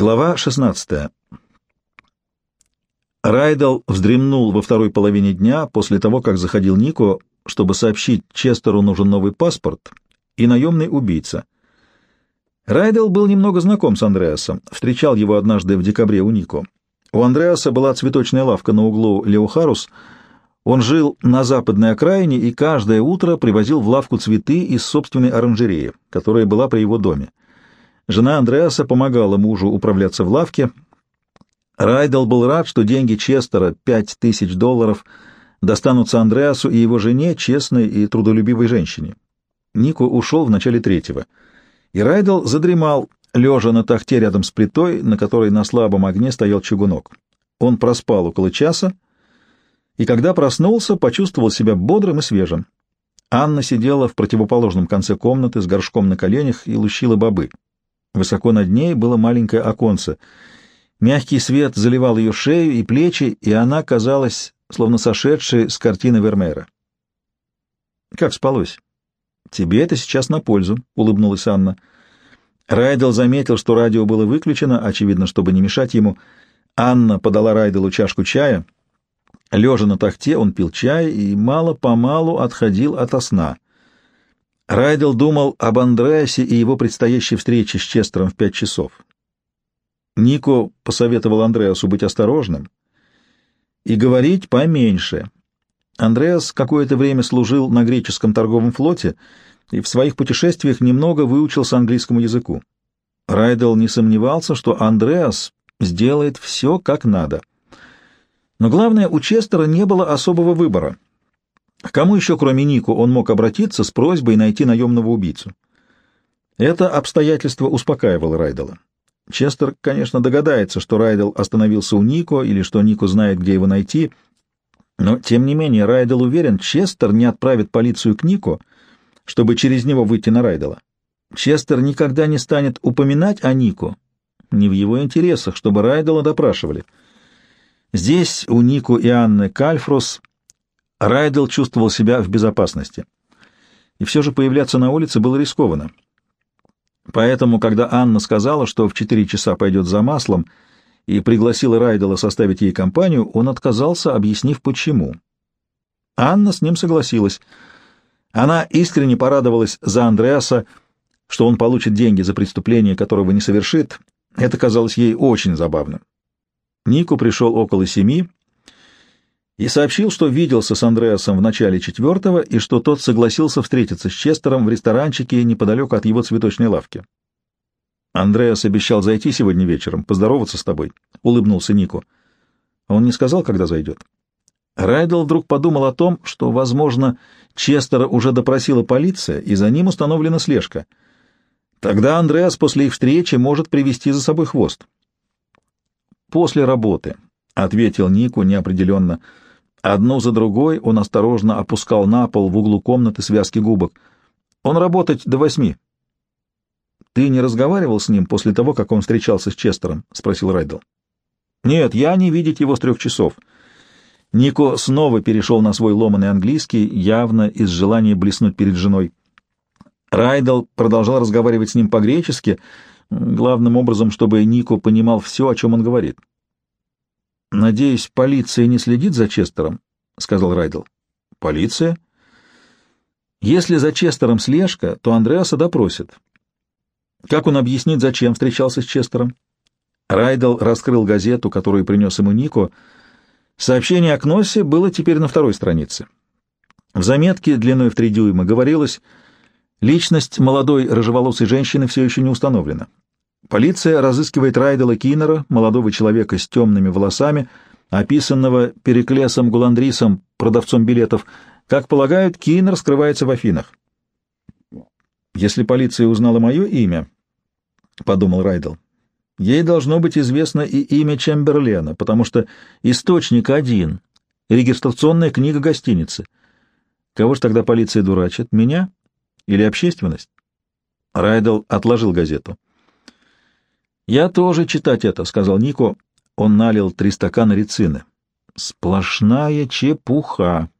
Глава 16. Райдел вздремнул во второй половине дня после того, как заходил Нико, чтобы сообщить Честеру нужен новый паспорт и наемный убийца. Райдел был немного знаком с Андреасом, встречал его однажды в декабре у Нико. У Андреаса была цветочная лавка на углу Леохарус. Он жил на западной окраине и каждое утро привозил в лавку цветы из собственной оранжереи, которая была при его доме. Жена Андреаса помогала мужу управляться в лавке. Райдел был рад, что деньги Честера, пять тысяч долларов, достанутся Андреасу и его жене, честной и трудолюбивой женщине. Нико ушел в начале третьего, и Райдел задремал, лежа на тахте рядом с плитой, на которой на слабом огне стоял чугунок. Он проспал около часа, и когда проснулся, почувствовал себя бодрым и свежим. Анна сидела в противоположном конце комнаты с горшком на коленях и лущила бобы. Высоко над ней было маленькое оконце. Мягкий свет заливал ее шею и плечи, и она казалась, словно сошедшей с картины Вермеера. «Как спалось?» «Тебе это сейчас на пользу», — улыбнулась Анна. Райдел заметил, что радио было выключено, очевидно, чтобы не мешать ему. Анна подала Райделу чашку чая. Лежа на тахте, он пил чай и мало-помалу отходил ото сна — Райдел думал об Андреасе и его предстоящей встрече с Честером в пять часов. Нико посоветовал Андреасу быть осторожным и говорить поменьше. Андреас какое-то время служил на греческом торговом флоте и в своих путешествиях немного выучился английскому языку. Райдел не сомневался, что Андреас сделает все как надо. Но главное, у Честера не было особого выбора — к кому еще, кроме Нику, он мог обратиться с просьбой найти наемного убийцу? Это обстоятельство успокаивало Райдела. Честер, конечно, догадается, что Райдел остановился у Нико или что Нико знает, где его найти, но, тем не менее, Райдел уверен, Честер не отправит полицию к Нико, чтобы через него выйти на Райдела. Честер никогда не станет упоминать о Нико, не в его интересах, чтобы Райдела допрашивали. Здесь у Нико и Анны Кальфрос Райдел чувствовал себя в безопасности. И все же появляться на улице было рискованно. Поэтому, когда Анна сказала, что в четыре часа пойдет за маслом, и пригласила Райдела составить ей компанию, он отказался, объяснив, почему. Анна с ним согласилась. Она искренне порадовалась за Андреаса, что он получит деньги за преступление, которого не совершит. Это казалось ей очень забавным. Нику пришел около семи, и сообщил, что виделся с Андреасом в начале четвертого и что тот согласился встретиться с Честером в ресторанчике неподалеку от его цветочной лавки. «Андреас обещал зайти сегодня вечером, поздороваться с тобой», — улыбнулся Нику. Он не сказал, когда зайдет. Райдел вдруг подумал о том, что, возможно, Честера уже допросила полиция, и за ним установлена слежка. Тогда Андреас после их встречи может привести за собой хвост. «После работы», — ответил Нику неопределенно, — Одну за другой он осторожно опускал на пол в углу комнаты связки губок. «Он работать до восьми». «Ты не разговаривал с ним после того, как он встречался с Честером?» — спросил Райдел. «Нет, я не видеть его с трех часов». Нико снова перешел на свой ломаный английский, явно из желания блеснуть перед женой. Райдел продолжал разговаривать с ним по-гречески, главным образом, чтобы Нико понимал все, о чем он говорит. «Надеюсь, полиция не следит за Честером?» — сказал Райдел. «Полиция?» «Если за Честером слежка, то Андреаса допросят. Как он объяснит, зачем встречался с Честером?» Райдел раскрыл газету, которую принес ему Нико. Сообщение о Кноссе было теперь на второй странице. В заметке длиной в три дюйма говорилось, личность молодой рыжеволосой женщины все еще не установлена. Полиция разыскивает Райдела Киннера, молодого человека с темными волосами, описанного Переклесом Гуландрисом, продавцом билетов. Как полагают, Киннер скрывается в Афинах. «Если полиция узнала мое имя, — подумал Райдел, — ей должно быть известно и имя Чемберлена, потому что источник один — регистрационная книга гостиницы. Кого ж тогда полиция дурачит, меня или общественность?» Райдел отложил газету. «Я тоже читать это», — сказал Нико. Он налил три стакана рецины. «Сплошная чепуха»,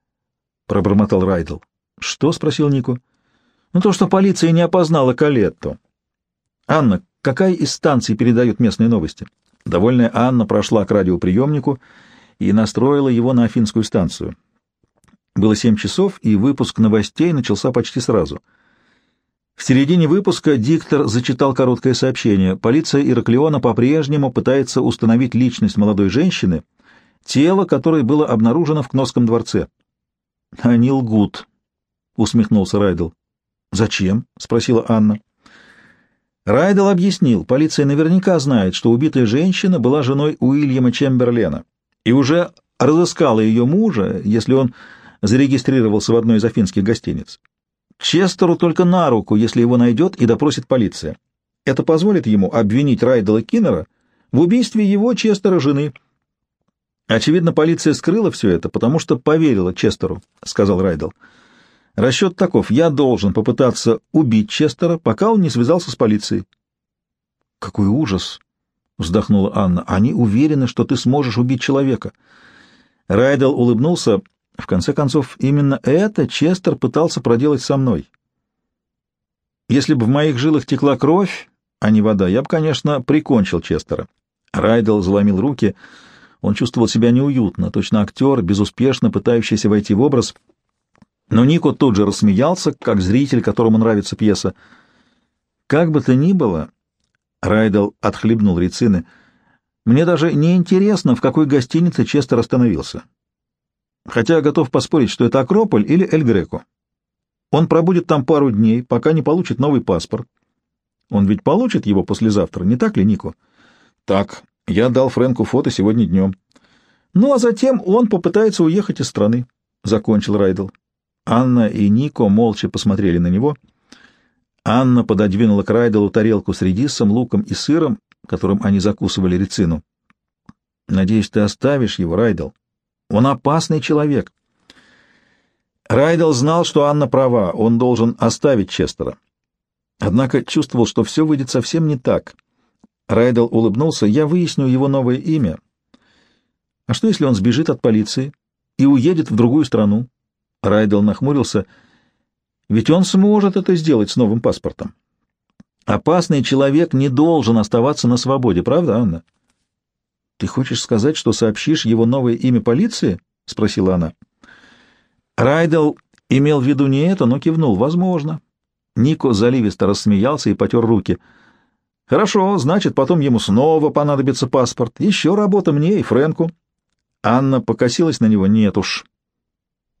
— пробормотал Райдл. «Что?» — спросил Нико. «Ну, то, что полиция не опознала Калетту». «Анна, какая из станций передает местные новости?» Довольная Анна прошла к радиоприемнику и настроила его на Афинскую станцию. Было семь часов, и выпуск новостей начался почти сразу. В середине выпуска диктор зачитал короткое сообщение. Полиция Ираклиона по-прежнему пытается установить личность молодой женщины, тело которой было обнаружено в Кносском дворце. «Они лгут», — усмехнулся Райдел. «Зачем?» — спросила Анна. Райдел объяснил, полиция наверняка знает, что убитая женщина была женой Уильяма Чемберлена и уже разыскала ее мужа, если он зарегистрировался в одной из афинских гостиниц. Честеру только на руку, если его найдет и допросит полиция. Это позволит ему обвинить Райдела Киннера в убийстве его, Честера, жены. Очевидно, полиция скрыла все это, потому что поверила Честеру, — сказал Райдел. Расчет таков. Я должен попытаться убить Честера, пока он не связался с полицией. — Какой ужас! — вздохнула Анна. — Они уверены, что ты сможешь убить человека. Райдел улыбнулся. В конце концов, именно это Честер пытался проделать со мной. Если бы в моих жилах текла кровь, а не вода, я бы, конечно, прикончил Честера. Райдел заломил руки. Он чувствовал себя неуютно, точно актер, безуспешно пытающийся войти в образ. Но Нико тут же рассмеялся, как зритель, которому нравится пьеса. Как бы то ни было, Райдел отхлебнул рецины, мне даже не интересно, в какой гостинице Честер остановился хотя готов поспорить, что это Акрополь или Эль Греко. Он пробудет там пару дней, пока не получит новый паспорт. Он ведь получит его послезавтра, не так ли, Нико? Так, я дал Фрэнку фото сегодня днем. Ну, а затем он попытается уехать из страны, — закончил Райдл. Анна и Нико молча посмотрели на него. Анна пододвинула к Райделу тарелку с редисом, луком и сыром, которым они закусывали рецину. — Надеюсь, ты оставишь его, Райдел? Он опасный человек. Райдел знал, что Анна права, он должен оставить Честера. Однако чувствовал, что все выйдет совсем не так. Райдел улыбнулся. «Я выясню его новое имя. А что, если он сбежит от полиции и уедет в другую страну?» Райдел нахмурился. «Ведь он сможет это сделать с новым паспортом. Опасный человек не должен оставаться на свободе, правда, Анна?» «Ты хочешь сказать, что сообщишь его новое имя полиции?» — спросила она. Райдел имел в виду не это, но кивнул. «Возможно». Нико заливисто рассмеялся и потер руки. «Хорошо, значит, потом ему снова понадобится паспорт. Еще работа мне и Фрэнку». Анна покосилась на него. «Нет уж.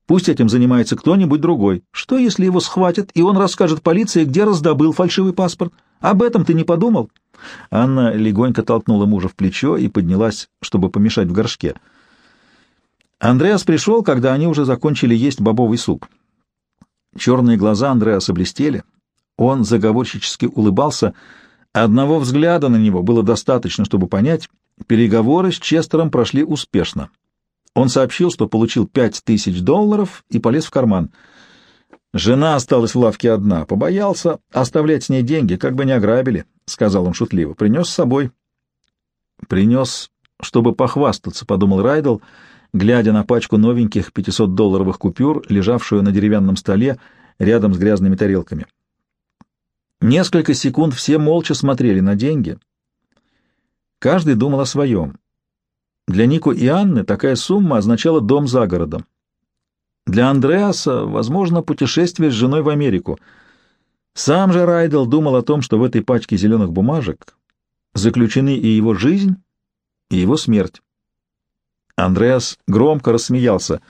Пусть этим занимается кто-нибудь другой. Что, если его схватят, и он расскажет полиции, где раздобыл фальшивый паспорт? Об этом ты не подумал?» Анна легонько толкнула мужа в плечо и поднялась, чтобы помешать в горшке. Андреас пришел, когда они уже закончили есть бобовый суп. Черные глаза Андреаса блестели. Он заговорщически улыбался. Одного взгляда на него было достаточно, чтобы понять, переговоры с Честером прошли успешно. Он сообщил, что получил пять тысяч долларов и полез в карман. Жена осталась в лавке одна. Побоялся оставлять с ней деньги, как бы не ограбили. — сказал он шутливо. — Принес с собой. — Принес, чтобы похвастаться, — подумал Райдл, глядя на пачку новеньких 500-долларовых купюр, лежавшую на деревянном столе рядом с грязными тарелками. Несколько секунд все молча смотрели на деньги. Каждый думал о своем. Для Нику и Анны такая сумма означала дом за городом. Для Андреаса, возможно, путешествие с женой в Америку — сам же Райдел думал о том, что в этой пачке зеленых бумажек заключены и его жизнь, и его смерть. Андреас громко рассмеялся.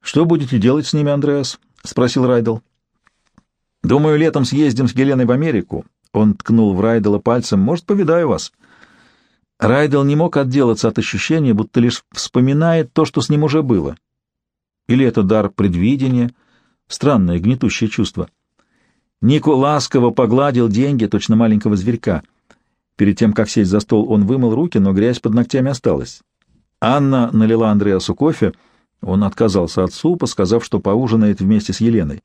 «Что будете делать с ними, Андреас?» — спросил Райдел. «Думаю, летом съездим с Геленой в Америку». Он ткнул в Райдела пальцем. «Может, повидаю вас». Райдел не мог отделаться от ощущения, будто лишь вспоминает то, что с ним уже было. Или это дар предвидения, странное гнетущее чувство. Нико ласково погладил деньги, точно маленького зверька. Перед тем, как сесть за стол, он вымыл руки, но грязь под ногтями осталась. Анна налила Андреасу кофе. Он отказался от супа, сказав, что поужинает вместе с Еленой.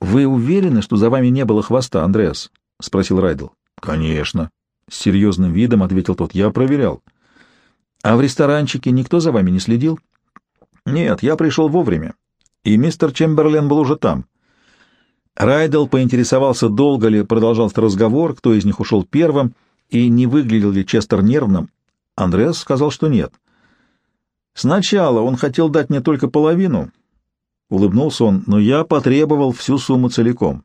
«Вы уверены, что за вами не было хвоста, Андреас?» — спросил Райдл. «Конечно», — с серьезным видом ответил тот. «Я проверял». «А в ресторанчике никто за вами не следил?» «Нет, я пришел вовремя, и мистер Чемберлен был уже там». Райдел поинтересовался, долго ли продолжался разговор, кто из них ушел первым, и не выглядел ли Честер нервным. Андреас сказал, что нет. «Сначала он хотел дать мне только половину», — улыбнулся он, — «но я потребовал всю сумму целиком».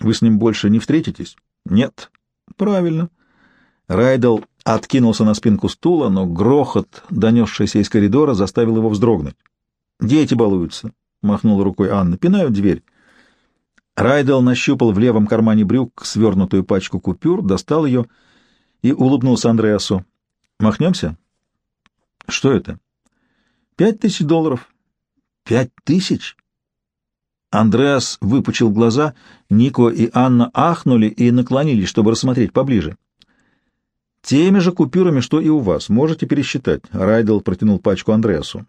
«Вы с ним больше не встретитесь?» «Нет». «Правильно». Райдел откинулся на спинку стула, но грохот, донесшийся из коридора, заставил его вздрогнуть. «Дети балуются», — махнула рукой Анна, — «пинают дверь». Райдел нащупал в левом кармане брюк свернутую пачку купюр, достал ее и улыбнулся Андреасу. «Махнемся?» «Что это?» «Пять тысяч долларов». «Пять тысяч?» Андреас выпучил глаза, Нико и Анна ахнули и наклонились, чтобы рассмотреть поближе. «Теми же купюрами, что и у вас. Можете пересчитать». Райдел протянул пачку Андреасу.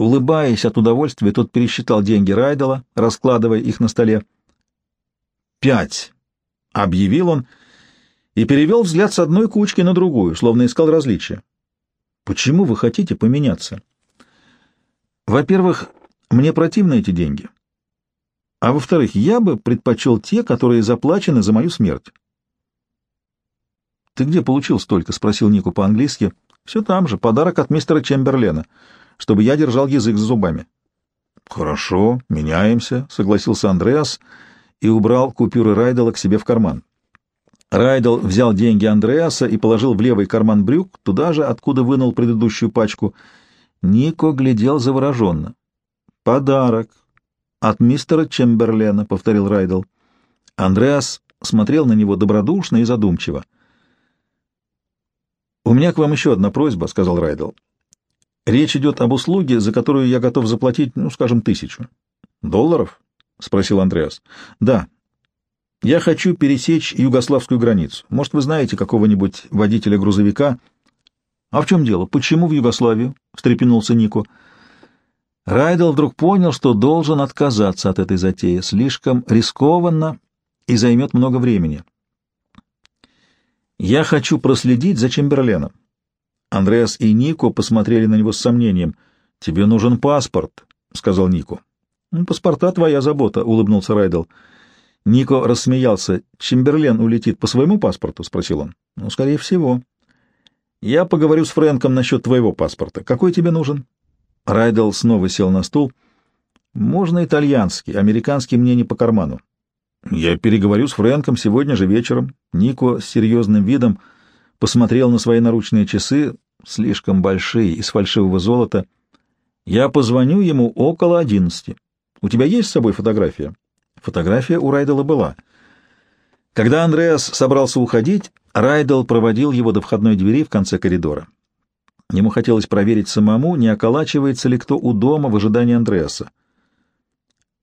Улыбаясь от удовольствия, тот пересчитал деньги Райдела, раскладывая их на столе. «Пять!» — объявил он и перевел взгляд с одной кучки на другую, словно искал различия. «Почему вы хотите поменяться?» «Во-первых, мне противны эти деньги. А во-вторых, я бы предпочел те, которые заплачены за мою смерть». «Ты где получил столько?» — спросил Нику по-английски. «Все там же, подарок от мистера Чемберлена, чтобы я держал язык за зубами». «Хорошо, меняемся», — согласился Андреас и убрал купюры Райдела к себе в карман. Райдел взял деньги Андреаса и положил в левый карман брюк, туда же, откуда вынул предыдущую пачку. Нико глядел завороженно. «Подарок от мистера Чемберлена», — повторил Райдел. Андреас смотрел на него добродушно и задумчиво. «У меня к вам еще одна просьба», — сказал Райдел. «Речь идет об услуге, за которую я готов заплатить, ну, скажем, тысячу». «Долларов?» — спросил Андреас. «Да. Я хочу пересечь югославскую границу. Может, вы знаете какого-нибудь водителя грузовика?» «А в чем дело? Почему в Югославию?» — встрепенулся Нико. Райдел вдруг понял, что должен отказаться от этой затеи. Слишком рискованно и займет много времени. «Я хочу проследить за Чемберленом». Андреас и Нико посмотрели на него с сомнением. «Тебе нужен паспорт», — сказал Нико. «Паспорта твоя забота», — улыбнулся Райдел. Нико рассмеялся. «Чемберлен улетит по своему паспорту?» — спросил он. «Ну, скорее всего». «Я поговорю с Фрэнком насчет твоего паспорта. Какой тебе нужен?» Райдел снова сел на стул. «Можно итальянский, американский мне не по карману». Я переговорю с Фрэнком сегодня же вечером. Нико с серьезным видом посмотрел на свои наручные часы, слишком большие, из фальшивого золота. Я позвоню ему около одиннадцати. У тебя есть с собой фотография? Фотография у Райдела была. Когда Андреас собрался уходить, Райдел проводил его до входной двери в конце коридора. Ему хотелось проверить самому, не околачивается ли кто у дома в ожидании Андреаса.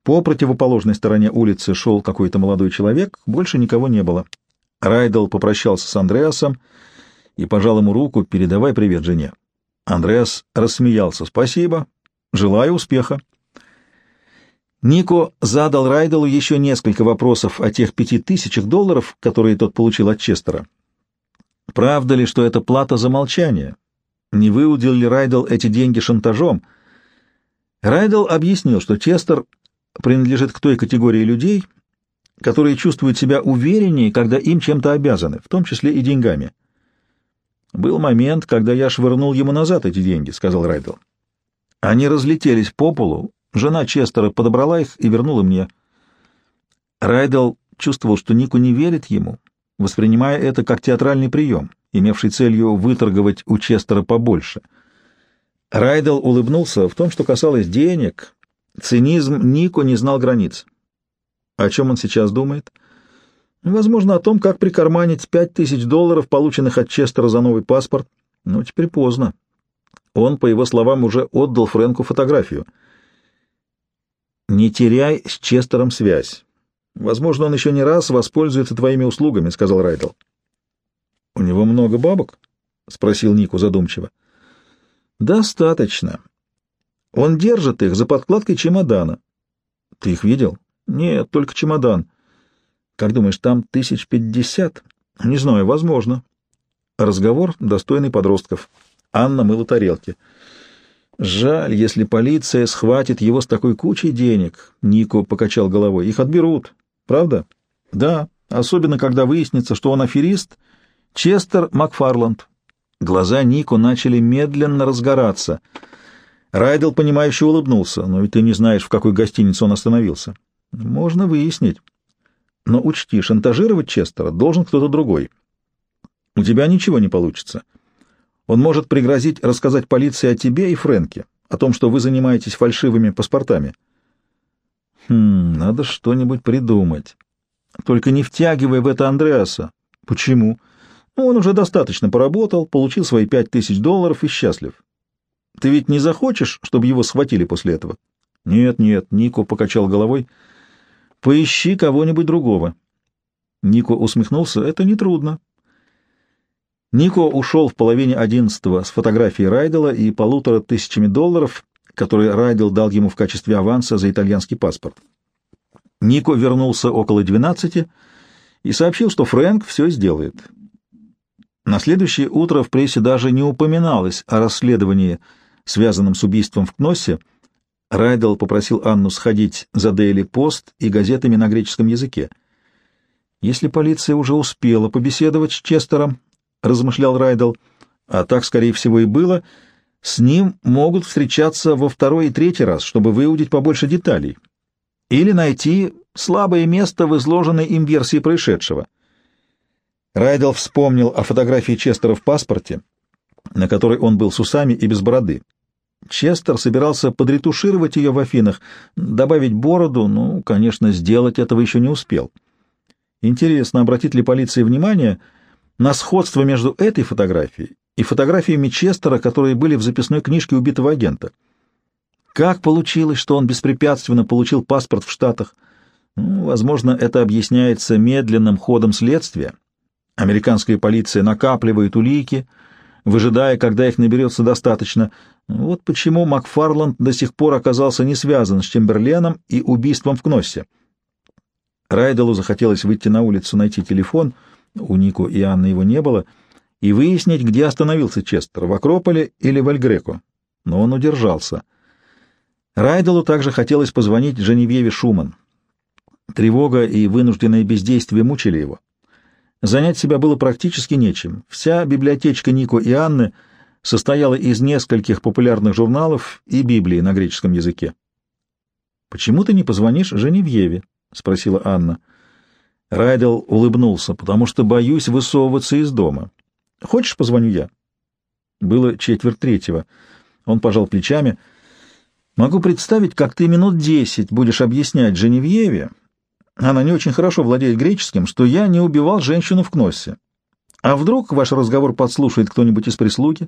По противоположной стороне улицы шел какой-то молодой человек, больше никого не было. Райдел попрощался с Андреасом и пожал ему руку, передавай привет жене. Андреас рассмеялся. «Спасибо. Желаю успеха». Нико задал Райделу еще несколько вопросов о тех пяти тысячах долларов, которые тот получил от Честера. Правда ли, что это плата за молчание? Не выудил ли Райдел эти деньги шантажом? Райдел объяснил, что Честер принадлежит к той категории людей, которые чувствуют себя увереннее, когда им чем-то обязаны, в том числе и деньгами. «Был момент, когда я швырнул ему назад эти деньги», — сказал Райдл. Они разлетелись по полу, жена Честера подобрала их и вернула мне. Райдл чувствовал, что Нику не верит ему, воспринимая это как театральный прием, имевший целью выторговать у Честера побольше. Райдл улыбнулся в том, что касалось денег, Цинизм Нико не знал границ. О чем он сейчас думает? Возможно, о том, как прикарманить пять тысяч долларов, полученных от Честера за новый паспорт. Но теперь поздно. Он, по его словам, уже отдал Фрэнку фотографию. «Не теряй с Честером связь. Возможно, он еще не раз воспользуется твоими услугами», — сказал Райдл. «У него много бабок?» — спросил Нику задумчиво. «Достаточно. Он держит их за подкладкой чемодана. Ты их видел? Нет, только чемодан. Как думаешь, там тысяч пятьдесят? Не знаю, возможно. Разговор достойный подростков. Анна мыла тарелки. Жаль, если полиция схватит его с такой кучей денег. Нико покачал головой. Их отберут. Правда? Да, особенно когда выяснится, что он аферист Честер Макфарланд. Глаза Нико начали медленно разгораться. Райдел, понимающе улыбнулся. Но ведь ты не знаешь, в какой гостинице он остановился. Можно выяснить. Но учти, шантажировать Честера должен кто-то другой. У тебя ничего не получится. Он может пригрозить рассказать полиции о тебе и Фрэнке, о том, что вы занимаетесь фальшивыми паспортами. Хм, надо что-нибудь придумать. Только не втягивай в это Андреаса. Почему? Ну, он уже достаточно поработал, получил свои пять тысяч долларов и счастлив. Ты ведь не захочешь, чтобы его схватили после этого? Нет, нет, Нико покачал головой. — Поищи кого-нибудь другого. Нико усмехнулся. Это нетрудно. Нико ушел в половине одиннадцатого с фотографией Райдела и полутора тысячами долларов, которые Райдел дал ему в качестве аванса за итальянский паспорт. Нико вернулся около двенадцати и сообщил, что Фрэнк все сделает. На следующее утро в прессе даже не упоминалось о расследовании, связанном с убийством в Кноссе, Райдел попросил Анну сходить за Дейли Пост и газетами на греческом языке. «Если полиция уже успела побеседовать с Честером», — размышлял Райдел, — «а так, скорее всего, и было», — с ним могут встречаться во второй и третий раз, чтобы выудить побольше деталей. Или найти слабое место в изложенной им версии происшедшего. Райдел вспомнил о фотографии Честера в паспорте, на которой он был с усами и без бороды. Честер собирался подретушировать ее в Афинах, добавить бороду, ну, конечно, сделать этого еще не успел. Интересно, обратит ли полиция внимание на сходство между этой фотографией и фотографиями Честера, которые были в записной книжке убитого агента. Как получилось, что он беспрепятственно получил паспорт в Штатах? Ну, возможно, это объясняется медленным ходом следствия. Американская полиция накапливает улики, выжидая, когда их наберется достаточно. Вот почему Макфарланд до сих пор оказался не связан с Чемберленом и убийством в Кноссе. Райделу захотелось выйти на улицу, найти телефон, у Нико и Анны его не было, и выяснить, где остановился Честер, в Акрополе или в Эльгреко. Но он удержался. Райделу также хотелось позвонить Женевьеве Шуман. Тревога и вынужденное бездействие мучили его. Занять себя было практически нечем. Вся библиотечка Нико и Анны состояла из нескольких популярных журналов и Библии на греческом языке. «Почему ты не позвонишь Женевьеве?» — спросила Анна. Райдел улыбнулся, потому что боюсь высовываться из дома. «Хочешь, позвоню я?» Было четверть третьего. Он пожал плечами. «Могу представить, как ты минут десять будешь объяснять Женевьеве, она не очень хорошо владеет греческим, что я не убивал женщину в Кноссе. А вдруг ваш разговор подслушает кто-нибудь из прислуги?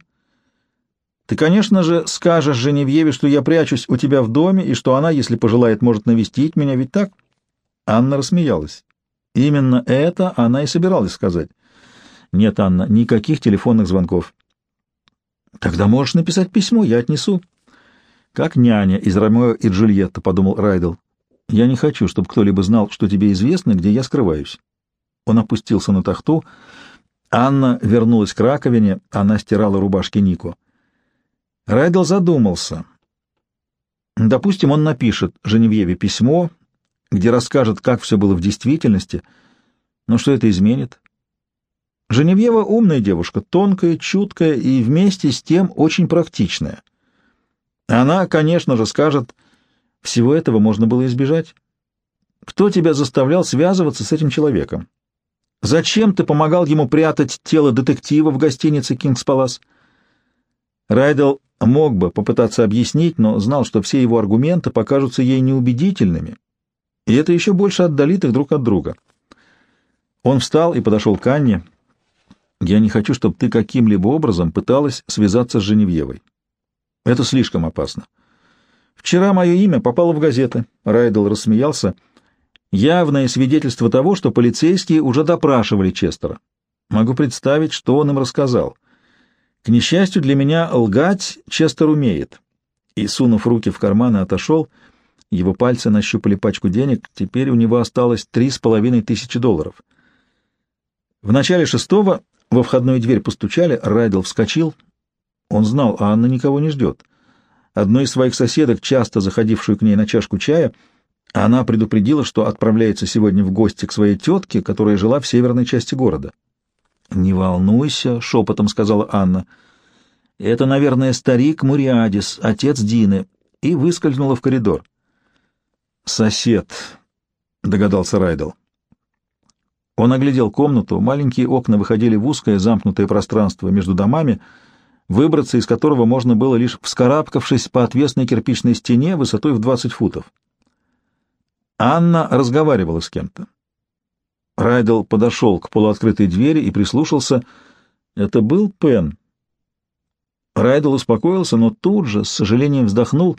Ты, конечно же, скажешь Женевьеве, что я прячусь у тебя в доме, и что она, если пожелает, может навестить меня, ведь так? Анна рассмеялась. Именно это она и собиралась сказать. Нет, Анна, никаких телефонных звонков. Тогда можешь написать письмо, я отнесу. Как няня из Ромео и Джульетта, подумал Райдел. Я не хочу, чтобы кто-либо знал, что тебе известно, где я скрываюсь. Он опустился на тахту. Анна вернулась к раковине, она стирала рубашки Нико. Райдел задумался. Допустим, он напишет Женевьеве письмо, где расскажет, как все было в действительности. Но что это изменит? Женевьева умная девушка, тонкая, чуткая и вместе с тем очень практичная. Она, конечно же, скажет всего этого можно было избежать. Кто тебя заставлял связываться с этим человеком? Зачем ты помогал ему прятать тело детектива в гостинице «Кингс Палас»? Райдел мог бы попытаться объяснить, но знал, что все его аргументы покажутся ей неубедительными, и это еще больше отдалит их друг от друга. Он встал и подошел к Анне. «Я не хочу, чтобы ты каким-либо образом пыталась связаться с Женевьевой. Это слишком опасно. Вчера мое имя попало в газеты. Райдел рассмеялся. Явное свидетельство того, что полицейские уже допрашивали Честера. Могу представить, что он им рассказал. К несчастью для меня, лгать Честер умеет. И, сунув руки в карманы, отошел. Его пальцы нащупали пачку денег. Теперь у него осталось три с половиной тысячи долларов. В начале шестого во входную дверь постучали, Райдел вскочил. Он знал, а Анна никого не ждет. одной из своих соседок, часто заходившую к ней на чашку чая, она предупредила, что отправляется сегодня в гости к своей тетке, которая жила в северной части города. «Не волнуйся», — шепотом сказала Анна. «Это, наверное, старик Муриадис, отец Дины», и выскользнула в коридор. «Сосед», — догадался Райдел. Он оглядел комнату, маленькие окна выходили в узкое замкнутое пространство между домами, выбраться из которого можно было лишь вскарабкавшись по отвесной кирпичной стене высотой в 20 футов. Анна разговаривала с кем-то. Райдел подошел к полуоткрытой двери и прислушался. Это был Пен. Райдел успокоился, но тут же, с сожалением, вздохнул.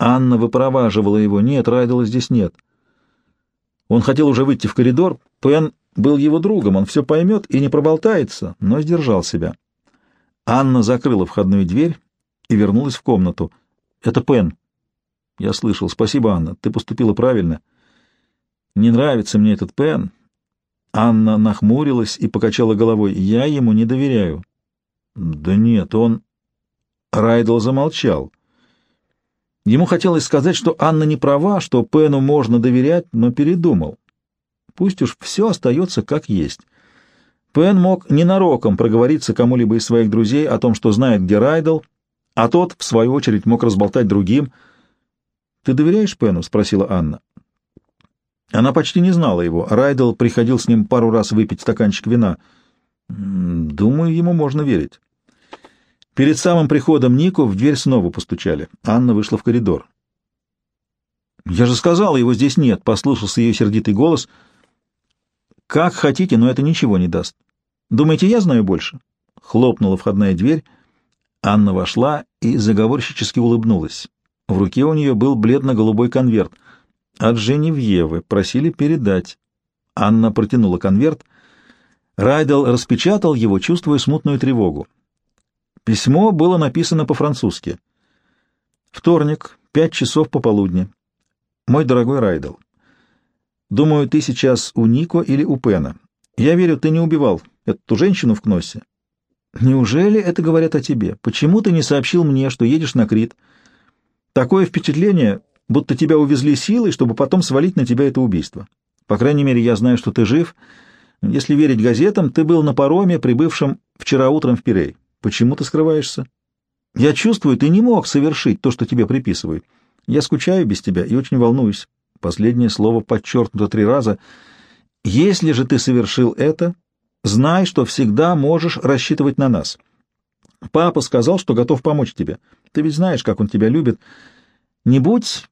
Анна выпроваживала его. Нет, Райдела здесь нет. Он хотел уже выйти в коридор. Пен был его другом, он все поймет и не проболтается, но сдержал себя. Анна закрыла входную дверь и вернулась в комнату. «Это Пен». «Я слышал. Спасибо, Анна. Ты поступила правильно». «Не нравится мне этот Пен». Анна нахмурилась и покачала головой. «Я ему не доверяю». «Да нет, он...» Райдл замолчал. Ему хотелось сказать, что Анна не права, что Пену можно доверять, но передумал. Пусть уж все остается как есть. Пен мог ненароком проговориться кому-либо из своих друзей о том, что знает, где Райдл, а тот, в свою очередь, мог разболтать другим. «Ты доверяешь Пену?» — спросила Анна. Она почти не знала его. Райдл приходил с ним пару раз выпить стаканчик вина. «Думаю, ему можно верить». Перед самым приходом Нику в дверь снова постучали. Анна вышла в коридор. «Я же сказала, его здесь нет», — послушался ее сердитый голос — «Как хотите, но это ничего не даст. Думаете, я знаю больше?» Хлопнула входная дверь. Анна вошла и заговорщически улыбнулась. В руке у нее был бледно-голубой конверт. От Женевьевы просили передать. Анна протянула конверт. Райдел распечатал его, чувствуя смутную тревогу. Письмо было написано по-французски. «Вторник, пять часов пополудни. Мой дорогой Райдел, Думаю, ты сейчас у Нико или у Пена. Я верю, ты не убивал эту женщину в Кноссе. Неужели это говорят о тебе? Почему ты не сообщил мне, что едешь на Крит? Такое впечатление, будто тебя увезли силой, чтобы потом свалить на тебя это убийство. По крайней мере, я знаю, что ты жив. Если верить газетам, ты был на пароме, прибывшем вчера утром в Пирей. Почему ты скрываешься? Я чувствую, ты не мог совершить то, что тебе приписывают. Я скучаю без тебя и очень волнуюсь. Последнее слово подчеркнуто три раза. «Если же ты совершил это, знай, что всегда можешь рассчитывать на нас. Папа сказал, что готов помочь тебе. Ты ведь знаешь, как он тебя любит. Не будь...»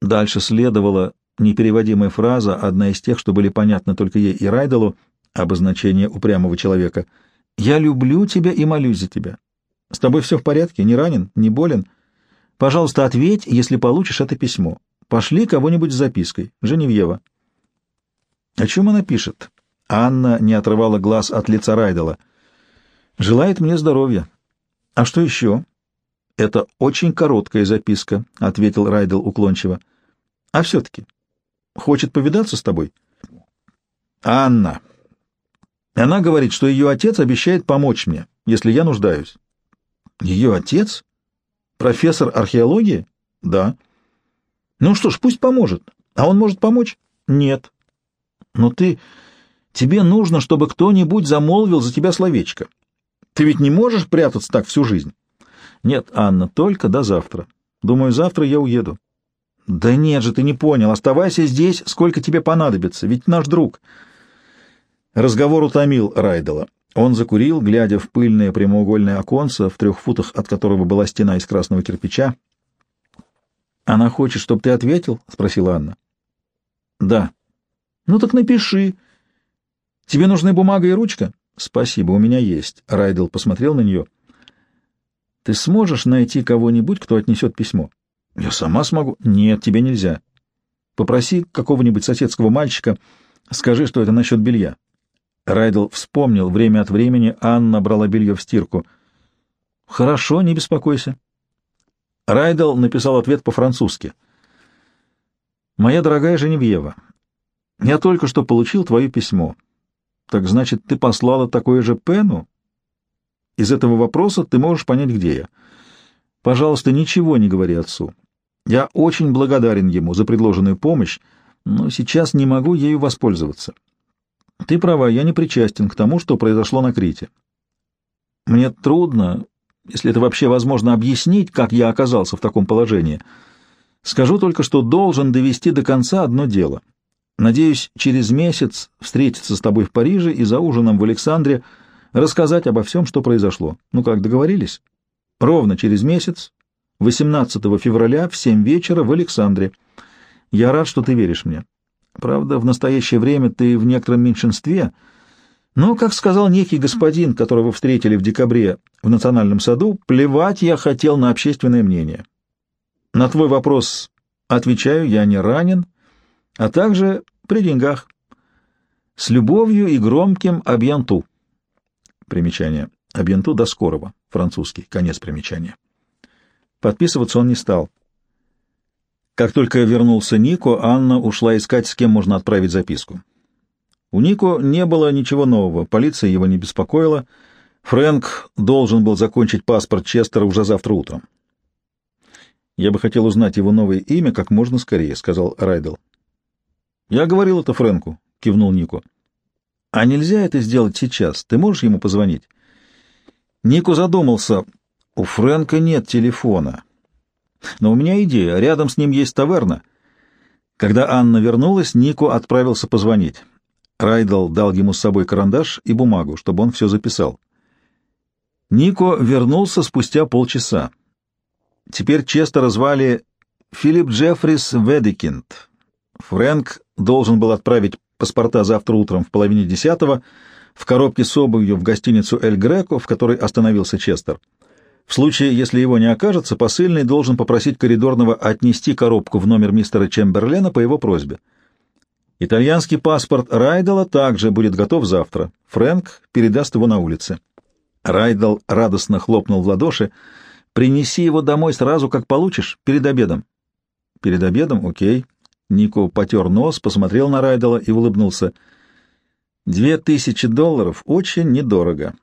Дальше следовала непереводимая фраза, одна из тех, что были понятны только ей и Райделу, обозначение упрямого человека. «Я люблю тебя и молюсь за тебя. С тобой все в порядке? Не ранен? Не болен? Пожалуйста, ответь, если получишь это письмо. Пошли кого-нибудь с запиской. Женевьева. О чем она пишет? Анна не отрывала глаз от лица Райдела. Желает мне здоровья. А что еще? Это очень короткая записка, ответил Райдел уклончиво. А все-таки хочет повидаться с тобой? Анна. Она говорит, что ее отец обещает помочь мне, если я нуждаюсь. Ее отец? Профессор археологии? Да. Ну что ж, пусть поможет. А он может помочь? Нет. Но ты... Тебе нужно, чтобы кто-нибудь замолвил за тебя словечко. Ты ведь не можешь прятаться так всю жизнь. Нет, Анна, только до завтра. Думаю, завтра я уеду. Да нет же, ты не понял. Оставайся здесь, сколько тебе понадобится, ведь наш друг. Разговор утомил Райдела. Он закурил, глядя в пыльное прямоугольное оконце, в трех футах от которого была стена из красного кирпича. Она хочет, чтобы ты ответил? спросила Анна. Да. Ну так напиши. Тебе нужны бумага и ручка? Спасибо, у меня есть. Райдел посмотрел на нее. Ты сможешь найти кого-нибудь, кто отнесет письмо? Я сама смогу. Нет, тебе нельзя. Попроси какого-нибудь соседского мальчика, скажи, что это насчет белья. Райдел вспомнил, время от времени Анна брала белье в стирку. Хорошо, не беспокойся. Райдел написал ответ по-французски. «Моя дорогая Женевьева, я только что получил твое письмо. Так значит, ты послала такое же Пену? Из этого вопроса ты можешь понять, где я. Пожалуйста, ничего не говори отцу. Я очень благодарен ему за предложенную помощь, но сейчас не могу ею воспользоваться. Ты права, я не причастен к тому, что произошло на Крите. Мне трудно, если это вообще возможно, объяснить, как я оказался в таком положении. Скажу только, что должен довести до конца одно дело. Надеюсь, через месяц встретиться с тобой в Париже и за ужином в Александре рассказать обо всем, что произошло. Ну как, договорились? Ровно через месяц, 18 февраля в 7 вечера в Александре. Я рад, что ты веришь мне. Правда, в настоящее время ты в некотором меньшинстве, но, как сказал некий господин, которого встретили в декабре в Национальном саду, плевать я хотел на общественное мнение. На твой вопрос отвечаю, я не ранен, а также при деньгах. С любовью и громким «Абьянту». Примечание. «Абьянту» до скорого. Французский. Конец примечания. Подписываться он не стал. Как только вернулся Нико, Анна ушла искать, с кем можно отправить записку. У Нико не было ничего нового, полиция его не беспокоила. Фрэнк должен был закончить паспорт Честера уже завтра утром. «Я бы хотел узнать его новое имя как можно скорее», — сказал Райдел. «Я говорил это Фрэнку», — кивнул Нико. «А нельзя это сделать сейчас? Ты можешь ему позвонить?» Нико задумался. «У Фрэнка нет телефона». Но у меня идея. Рядом с ним есть таверна. Когда Анна вернулась, Нико отправился позвонить. Райдл дал ему с собой карандаш и бумагу, чтобы он все записал. Нико вернулся спустя полчаса. Теперь Честера звали Филипп Джеффрис Ведекинд. Фрэнк должен был отправить паспорта завтра утром в половине десятого в коробке с обувью в гостиницу «Эль Греко», в которой остановился Честер. В случае, если его не окажется, посыльный должен попросить коридорного отнести коробку в номер мистера Чемберлена по его просьбе. Итальянский паспорт Райдела также будет готов завтра. Фрэнк передаст его на улице. Райдел радостно хлопнул в ладоши. «Принеси его домой сразу, как получишь, перед обедом». «Перед обедом? Окей». Нико потер нос, посмотрел на Райдела и улыбнулся. «Две тысячи долларов очень недорого.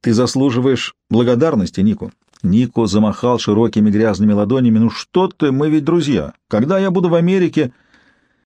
Ты заслуживаешь благодарности, Нико». Нико замахал широкими грязными ладонями. «Ну что ты, мы ведь друзья. Когда я буду в Америке...»